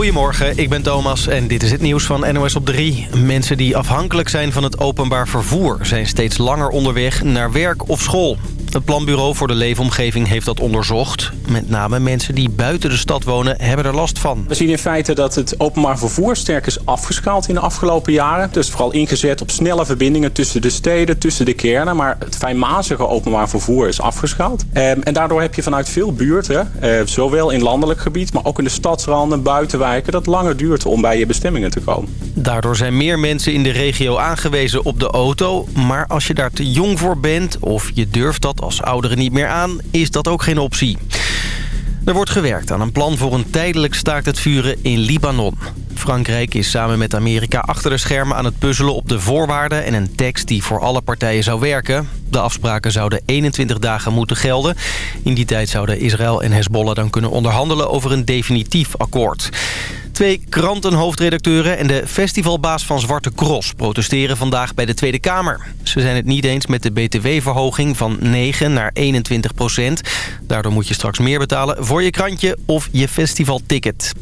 Goedemorgen, ik ben Thomas en dit is het nieuws van NOS op 3. Mensen die afhankelijk zijn van het openbaar vervoer... zijn steeds langer onderweg naar werk of school. Het Planbureau voor de Leefomgeving heeft dat onderzocht. Met name mensen die buiten de stad wonen hebben er last van. We zien in feite dat het openbaar vervoer sterk is afgeschaald in de afgelopen jaren. Dus vooral ingezet op snelle verbindingen tussen de steden, tussen de kernen. Maar het fijnmazige openbaar vervoer is afgeschaald. Ehm, en daardoor heb je vanuit veel buurten, eh, zowel in landelijk gebied... maar ook in de stadsranden, buitenwijken... dat langer duurt om bij je bestemmingen te komen. Daardoor zijn meer mensen in de regio aangewezen op de auto. Maar als je daar te jong voor bent of je durft dat als ouderen niet meer aan... is dat ook geen optie. Er wordt gewerkt aan een plan voor een tijdelijk staakt het vuren in Libanon. Frankrijk is samen met Amerika achter de schermen aan het puzzelen op de voorwaarden... en een tekst die voor alle partijen zou werken. De afspraken zouden 21 dagen moeten gelden. In die tijd zouden Israël en Hezbollah dan kunnen onderhandelen over een definitief akkoord. Twee krantenhoofdredacteuren en de festivalbaas van Zwarte Cross protesteren vandaag bij de Tweede Kamer. Ze zijn het niet eens met de btw-verhoging van 9 naar 21 procent. Daardoor moet je straks meer betalen voor je krantje of je festivalticket.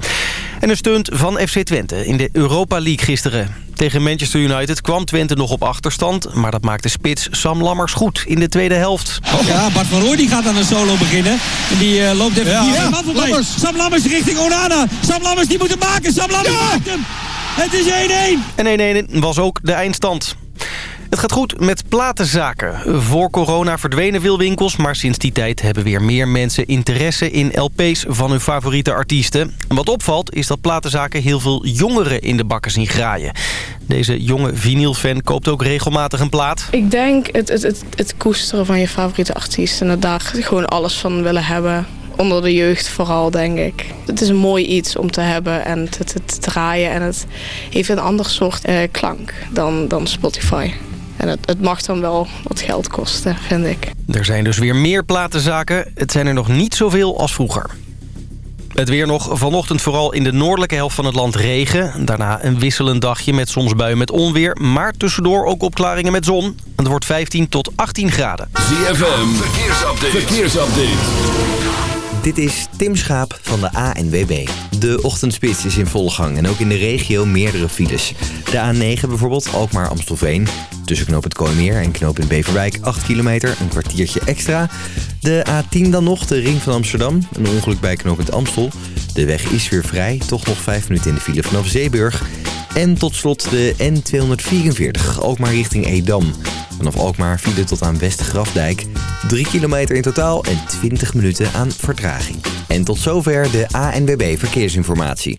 En een stunt van FC Twente in de Europa League gisteren. Tegen Manchester United kwam Twente nog op achterstand... maar dat maakte spits Sam Lammers goed in de tweede helft. Ja, Bart van Rooij die gaat aan een solo beginnen. En die uh, loopt even... Ja, ja, Lammers. Sam Lammers richting Onana. Sam Lammers die moet het maken. Sam Lammers ja. maakt hem. Het is 1-1. En 1-1 was ook de eindstand. Het gaat goed met platenzaken. Voor corona verdwenen veel winkels, maar sinds die tijd hebben weer meer mensen interesse in LP's van hun favoriete artiesten. wat opvalt is dat platenzaken heel veel jongeren in de bakken zien graaien. Deze jonge vinylfan koopt ook regelmatig een plaat. Ik denk het, het, het, het koesteren van je favoriete artiest en daar gewoon alles van willen hebben onder de jeugd vooral, denk ik. Het is een mooi iets om te hebben en te draaien. En het heeft een ander soort eh, klank dan, dan Spotify. En het, het, mag dan wel wat geld kosten, vind ik. Er zijn dus weer meer platenzaken. Het zijn er nog niet zoveel als vroeger. Het weer nog. Vanochtend vooral in de noordelijke helft van het land regen. Daarna een wisselend dagje met soms buien met onweer. Maar tussendoor ook opklaringen met zon. Het wordt 15 tot 18 graden. ZFM, verkeersupdate. verkeersupdate. Dit is Tim Schaap van de ANWB. De ochtendspits is in volle gang en ook in de regio meerdere files. De A9 bijvoorbeeld, Alkmaar Amstelveen. Tussen knoop het Kooimeer en knoop in Beverwijk 8 kilometer, een kwartiertje extra. De A10 dan nog, de ring van Amsterdam. Een ongeluk bij knooppunt Amstel. De weg is weer vrij, toch nog 5 minuten in de file vanaf Zeeburg. En tot slot de N244, ook maar richting Edam. Vanaf Alkmaar file tot aan Westgrafdijk. 3 kilometer in totaal en 20 minuten aan vertraging. En tot zover de ANWB Verkeersinformatie.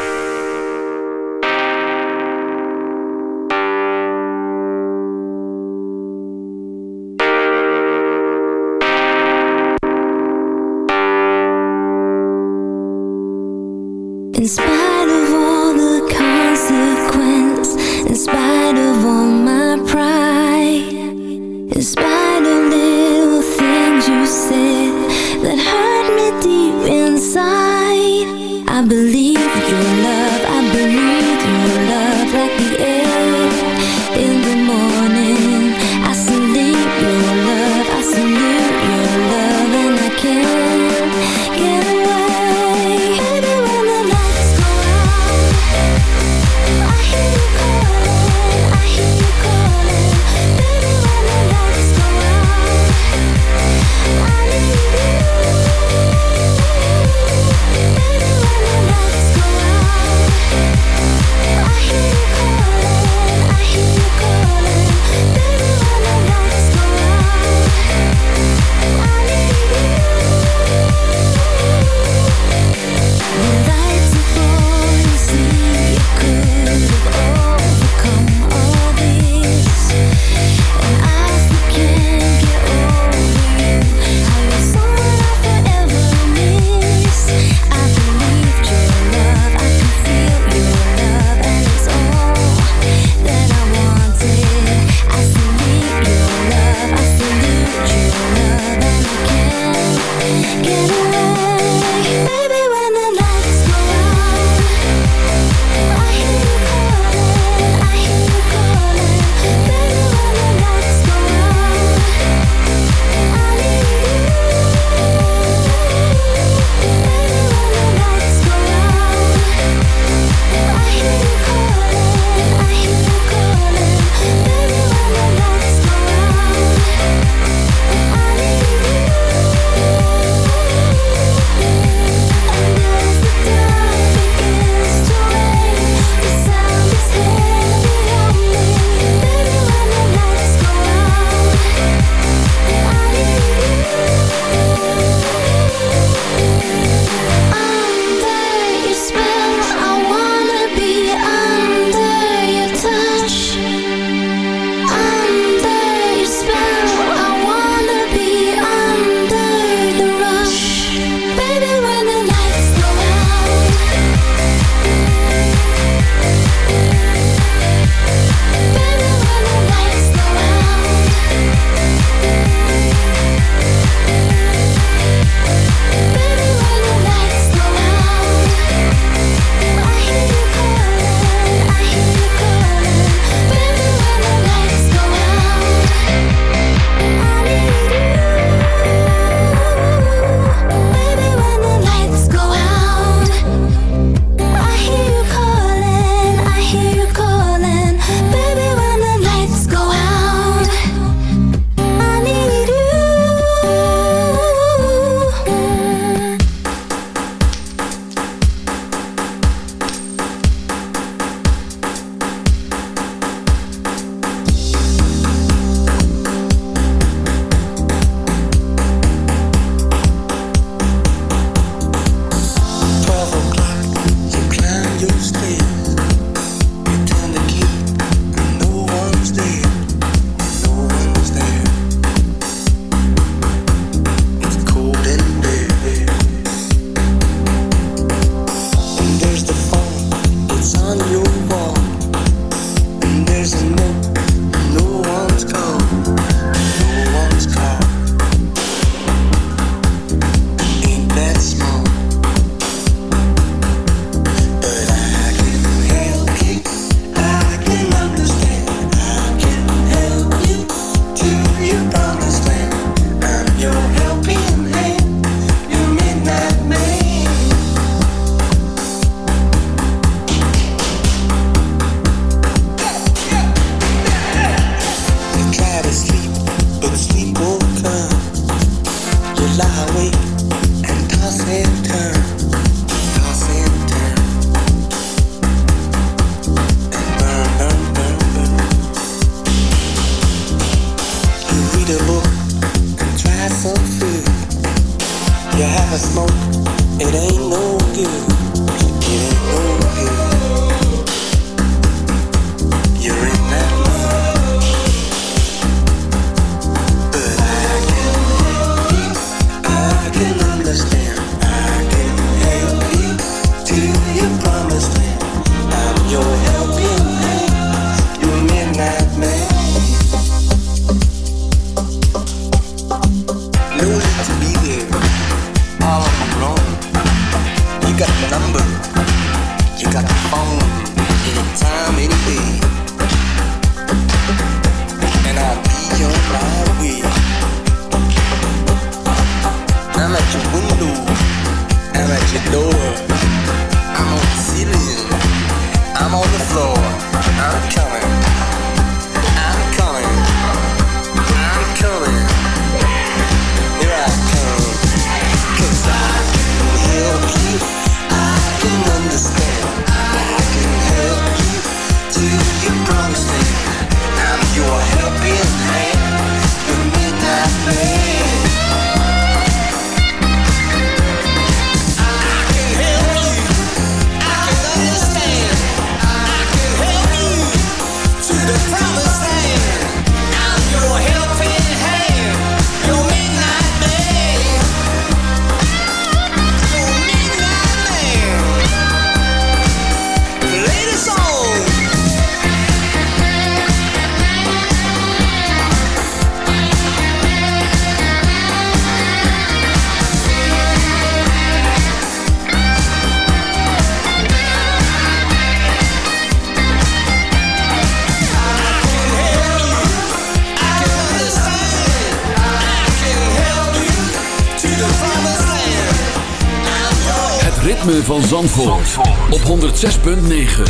Van Zandvoort, op 106.9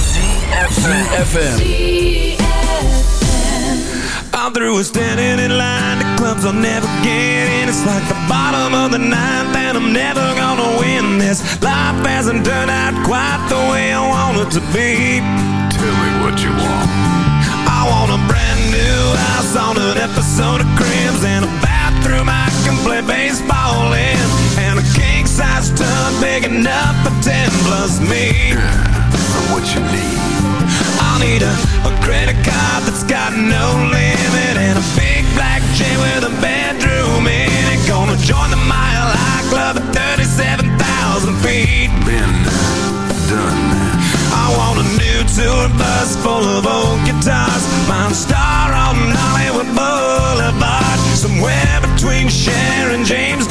CFFM I'm through with standing in line. The clubs I'll never get in. It's like the bottom of the ninth And I'm never gonna win this. Life hasn't turned out quite the way I want it to be. Tell me what you want. I want a brand new house On an episode of Cribs And a bathroom I can play baseball in. And a king-size tub Big enough for ten plus me. Yeah, What you need. I'll need a, a credit card that's got no limit And a big black jet with a bedroom in it. Gonna join the Mile High Club at 37,000 feet. Been done. I want a new tour bus full of old guitars. Mine star on Hollywood Boulevard. Somewhere between Cher and James Dean is fine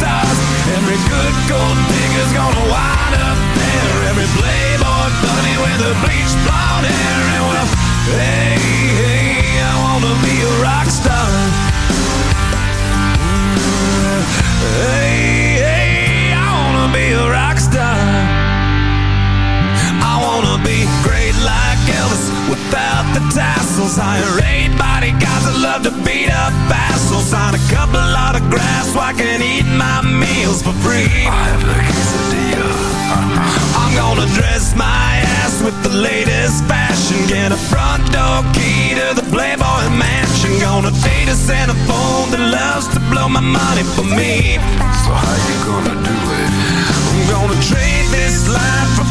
stars. Every good gold digger's gonna wind up there. Every playboy bunny with a bleached blonde hair. And well, hey, hey, I wanna be a rock star. Hey, hey, I wanna be a rock star. I wanna be great like Elvis without the tassels. Hire eight bodyguards that love to beat up assholes. Sign a couple autographs so I can eat my meals for free. I have the quesadilla. I'm gonna dress my ass with the latest fashion. Get a front door key to the Playboy mansion. Gonna date a Santa phone that loves to blow my money for me. So how you gonna do it? I'm gonna trade this life for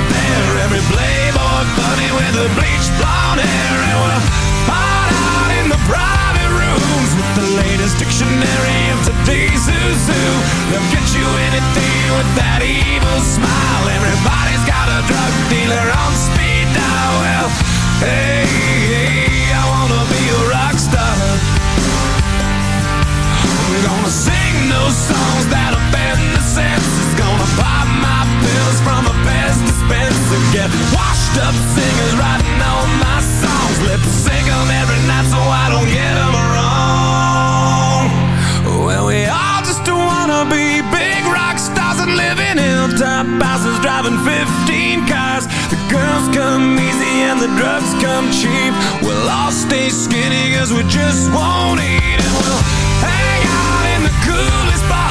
with a bleached blonde hair And we'll hide out in the private rooms With the latest dictionary of today's who's who They'll get you anything with that evil smile. Everybody's got a drug dealer on speed dial. Well, hey, hey, I wanna be a rock star. I'm gonna sing those songs that offend the senses. Gonna pop my pills from a Pez dispenser Get washed up singers writing all my songs. Lip sync them every night so I don't get them wrong. Well, we all just wanna be big rock stars And live in hilltop houses driving 15 cars. The girls come easy and the drugs come cheap. We'll all stay skinny cause we just won't eat. And we'll hang out in the coolest And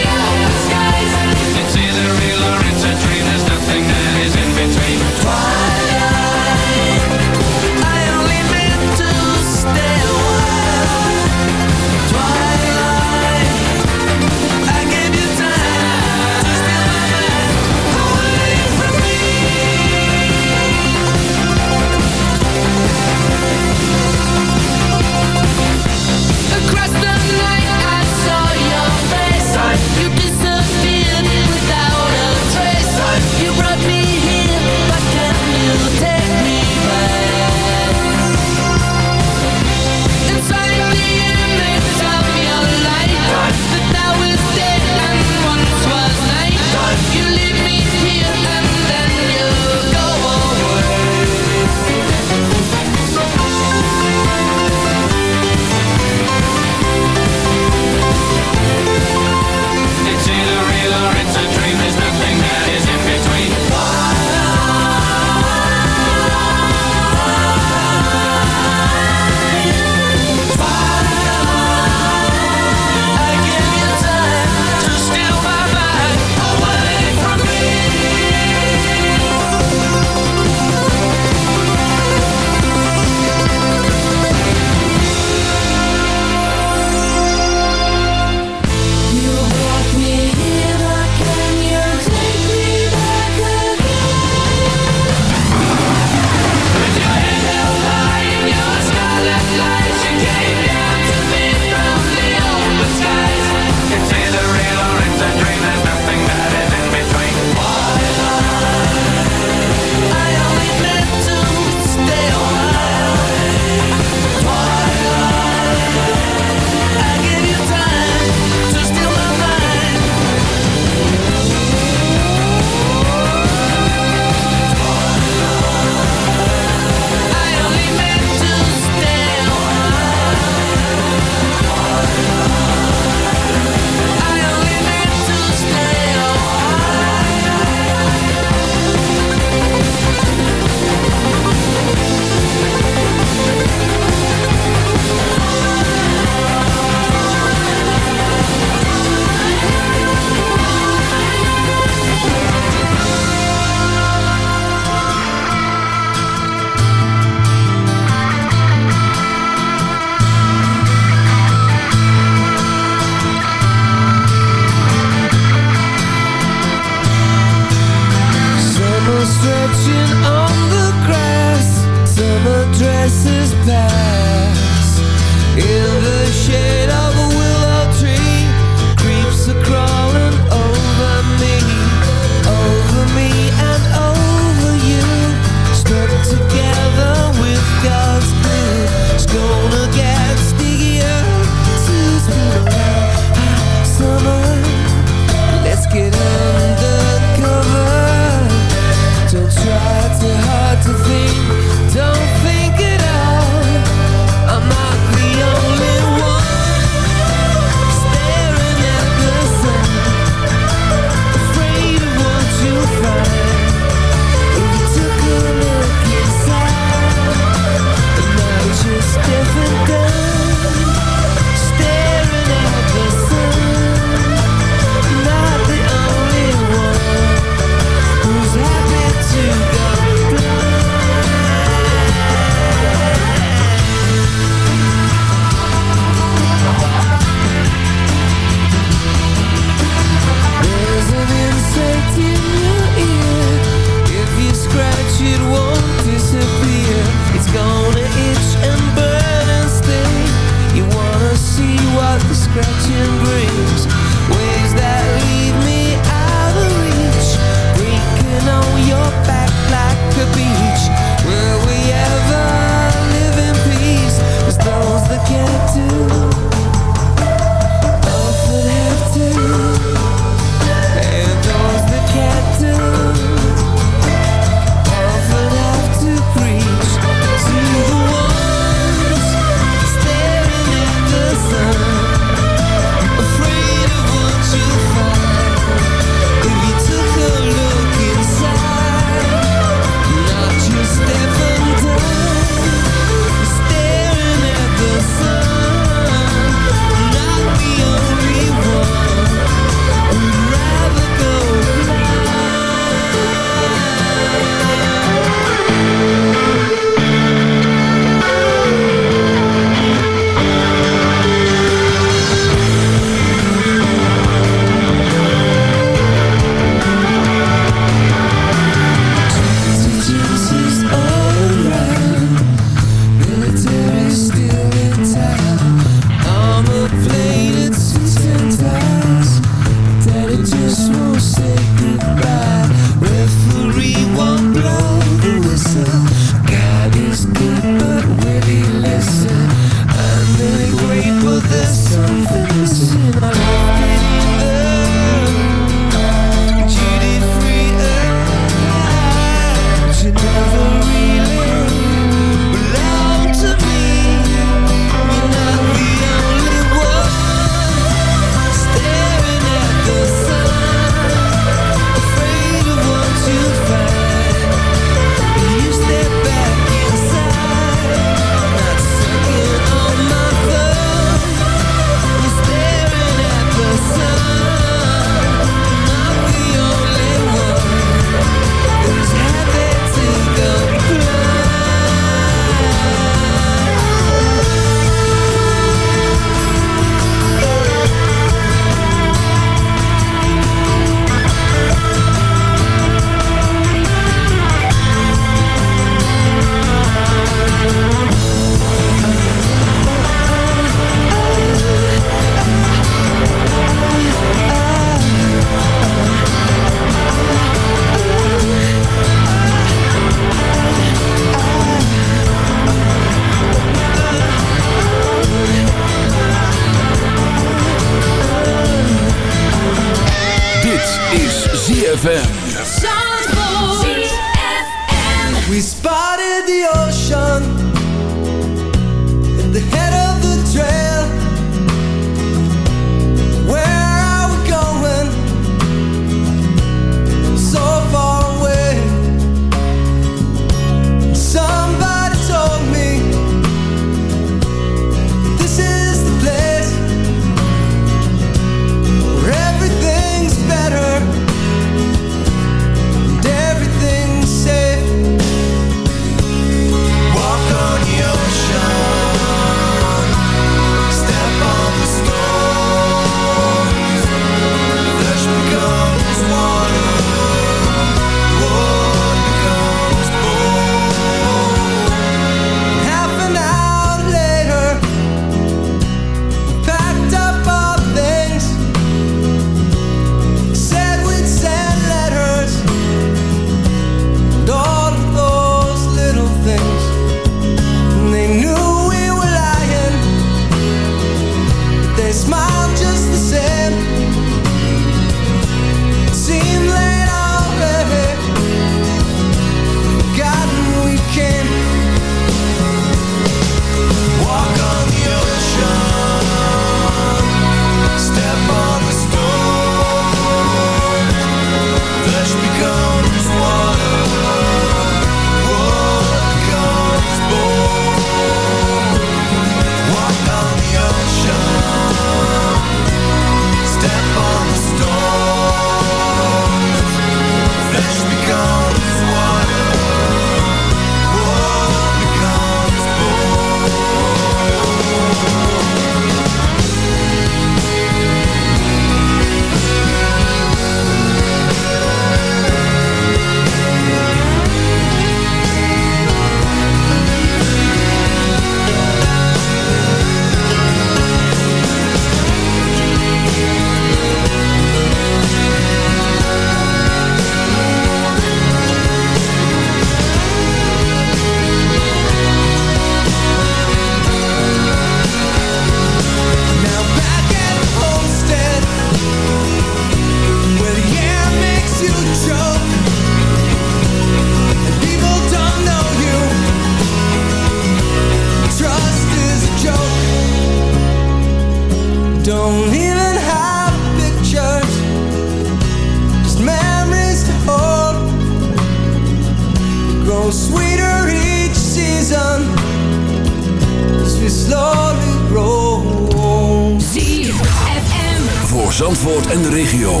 slowly grow. ZFM. Voor Zandvoort en de regio.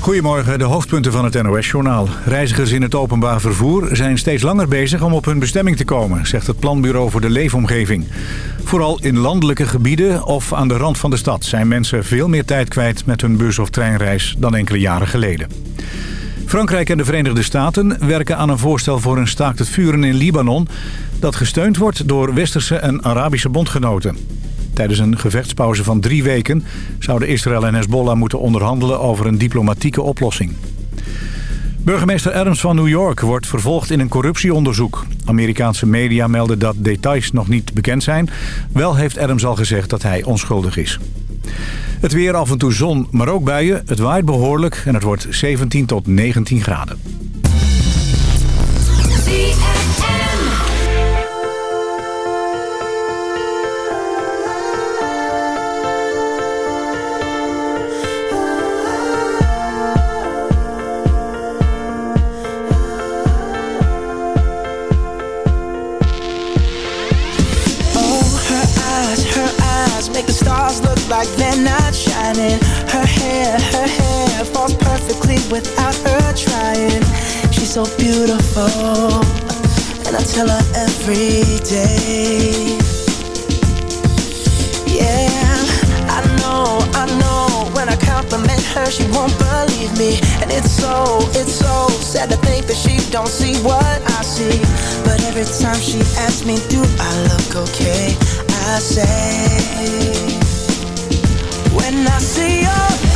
Goedemorgen, de hoofdpunten van het NOS-journaal. Reizigers in het openbaar vervoer zijn steeds langer bezig om op hun bestemming te komen... zegt het Planbureau voor de Leefomgeving. Vooral in landelijke gebieden of aan de rand van de stad... zijn mensen veel meer tijd kwijt met hun bus- of treinreis dan enkele jaren geleden. Frankrijk en de Verenigde Staten werken aan een voorstel voor een staakt het vuren in Libanon... dat gesteund wordt door westerse en Arabische bondgenoten. Tijdens een gevechtspauze van drie weken zouden Israël en Hezbollah moeten onderhandelen over een diplomatieke oplossing. Burgemeester Adams van New York wordt vervolgd in een corruptieonderzoek. Amerikaanse media melden dat details nog niet bekend zijn. Wel heeft Adams al gezegd dat hij onschuldig is. Het weer af en toe zon, maar ook buien. Het waait behoorlijk en het wordt 17 tot 19 graden. Shining. Her hair, her hair falls perfectly without her trying. She's so beautiful, and I tell her every day. Yeah, I know, I know. When I compliment her, she won't believe me, and it's so, it's so sad to think that she don't see what I see. But every time she asks me, do I look okay? I say, when I see your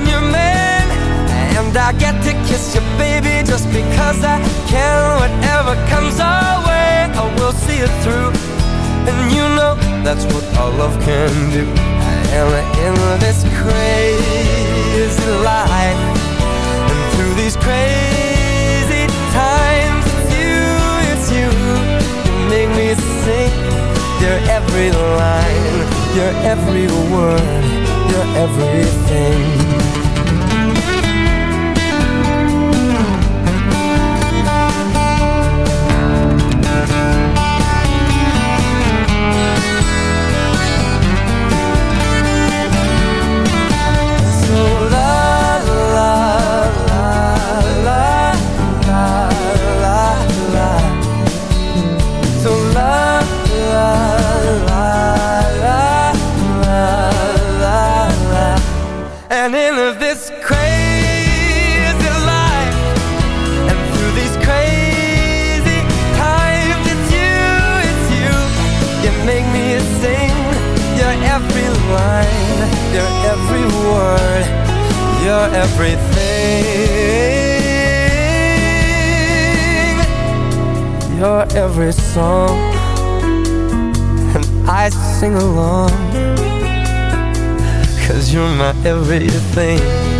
I'm your man, and I get to kiss you, baby, just because I can. Whatever comes our way, I will see it through. And you know that's what our love can do. And in this crazy life, and through these crazy times, it's you, it's you. You make me sing your every line, your every word, your everything. Everything